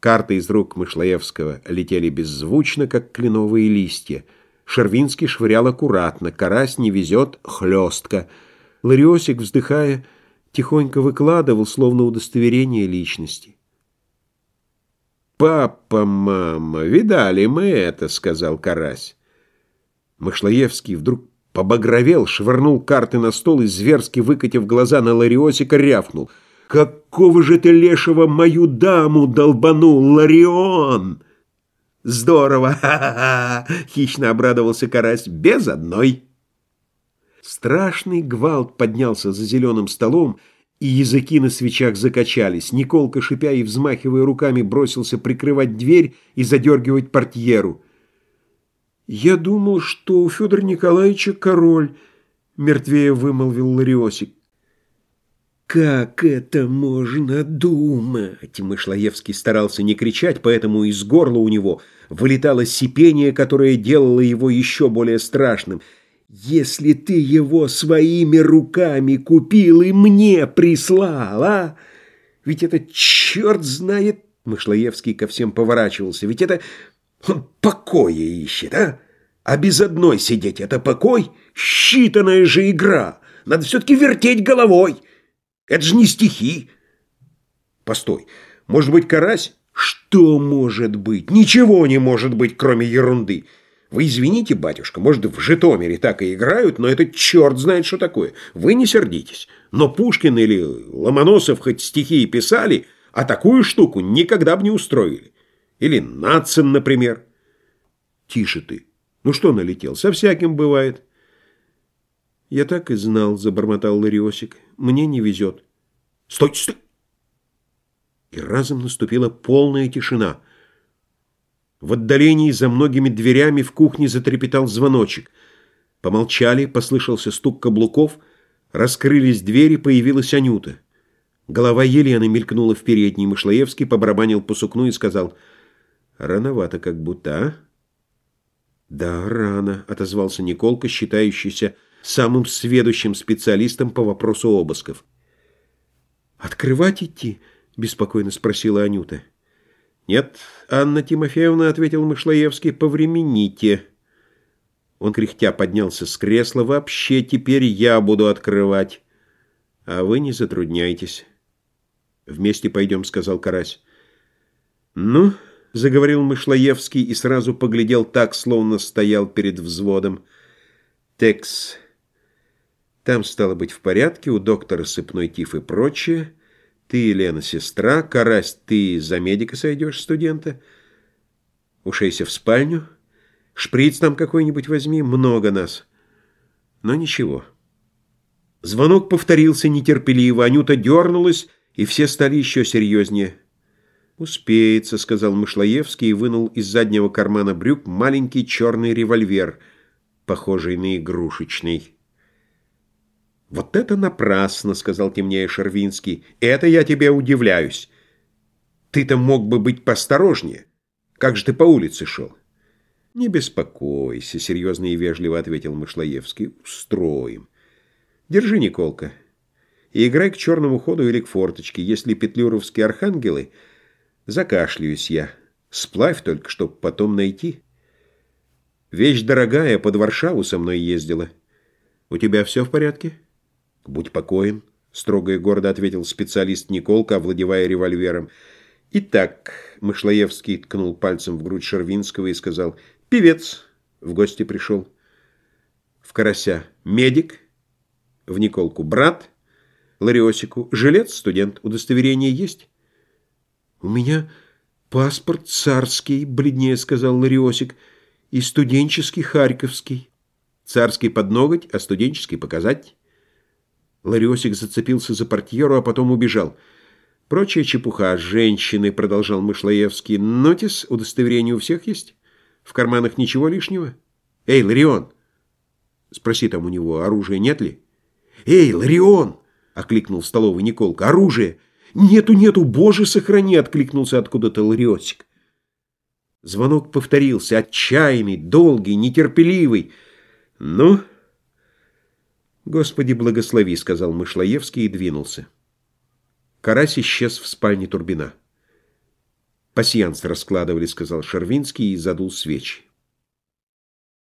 Карты из рук Мышлоевского летели беззвучно, как кленовые листья. Шервинский швырял аккуратно, карась не везет, хлестко. Лариосик, вздыхая, тихонько выкладывал, словно удостоверение личности. «Папа, мама, видали мы это», — сказал карась. Мышлоевский вдруг побагровел, швырнул карты на стол и, зверски выкатив глаза на Лариосика, рявкнул — Какого же ты лешего мою даму долбанул, Ларион? Здорово, ха-ха-ха, хищно обрадовался карась, без одной. Страшный гвалт поднялся за зеленым столом, и языки на свечах закачались. Николка, шипя и взмахивая руками, бросился прикрывать дверь и задергивать портьеру. «Я думал, что у Федора Николаевича король», — мертвее вымолвил Лариосик. «Как это можно думать?» Мышлоевский старался не кричать, поэтому из горла у него вылетало сипение, которое делало его еще более страшным. «Если ты его своими руками купил и мне прислал, а? Ведь это черт знает...» Мышлоевский ко всем поворачивался. «Ведь это покоя ищет, а? А без одной сидеть — это покой? Считанная же игра! Надо все-таки вертеть головой!» Это же не стихи. Постой, может быть, карась? Что может быть? Ничего не может быть, кроме ерунды. Вы извините, батюшка, может, в Житомире так и играют, но это черт знает, что такое. Вы не сердитесь. Но Пушкин или Ломоносов хоть стихи и писали, а такую штуку никогда бы не устроили. Или Нацин, например. Тише ты. Ну что налетел? Со всяким бывает. «Я так и знал», — забормотал Лариосик. «Мне не везет». «Стой, стой!» И разом наступила полная тишина. В отдалении за многими дверями в кухне затрепетал звоночек. Помолчали, послышался стук каблуков, раскрылись двери, появилась Анюта. Голова Елены мелькнула в передней, Мышлоевский побарабанил по сукну и сказал, «Рановато как будто, а?» «Да, рано», — отозвался Николка, считающийся самым сведущим специалистом по вопросу обысков. «Открывать идти?» — беспокойно спросила Анюта. «Нет, Анна Тимофеевна», — ответил Мышлоевский, — «повремените». Он кряхтя поднялся с кресла. «Вообще теперь я буду открывать, а вы не затрудняйтесь». «Вместе пойдем», — сказал Карась. «Ну», — заговорил Мышлоевский и сразу поглядел так, словно стоял перед взводом. «Текс...» Там стало быть в порядке, у доктора сыпной тиф и прочее. Ты, Елена, сестра, Карась, ты за медика сойдешь, студента. Ушейся в спальню. Шприц там какой-нибудь возьми, много нас. Но ничего. Звонок повторился нетерпеливо, Анюта дернулась, и все стали еще серьезнее. «Успеется», — сказал Мышлоевский и вынул из заднего кармана брюк маленький черный револьвер, похожий на игрушечный. «Вот это напрасно», — сказал темнее Шервинский. «Это я тебе удивляюсь. Ты-то мог бы быть посторожнее. Как же ты по улице шел?» «Не беспокойся», — серьезно и вежливо ответил Мышлоевский. «Устроим. Держи, Николка, и играй к черному ходу или к форточке. Если петлюровские архангелы, закашляюсь я. Сплавь только, чтоб потом найти. Вещь дорогая, под Варшаву со мной ездила. У тебя все в порядке?» «Будь покоен», — строго и гордо ответил специалист Николка, овладевая револьвером. «Итак», — Мышлоевский ткнул пальцем в грудь Шервинского и сказал, «Певец в гости пришел». В Карася «Медик», в Николку «Брат», Лариосику «Жилец, студент, удостоверение есть?» «У меня паспорт царский», — бледнее сказал Лариосик, «и студенческий харьковский». «Царский под ноготь, а студенческий показать». Лариосик зацепился за портьеру, а потом убежал. «Прочая чепуха. Женщины», — продолжал Мышлоевский. «Нотис, удостоверение у всех есть? В карманах ничего лишнего? Эй, Ларион!» Спроси там у него, оружия нет ли? «Эй, Ларион!» — окликнул в столовой Николка. «Оружие!» «Нету, нету, боже, сохрани!» — откликнулся откуда-то Лариосик. Звонок повторился, отчаянный, долгий, нетерпеливый. «Ну...» «Господи, благослови», — сказал Мышлоевский и двинулся. Карась исчез в спальне Турбина. «Пасьянс раскладывали», — сказал Шервинский и задул свечи.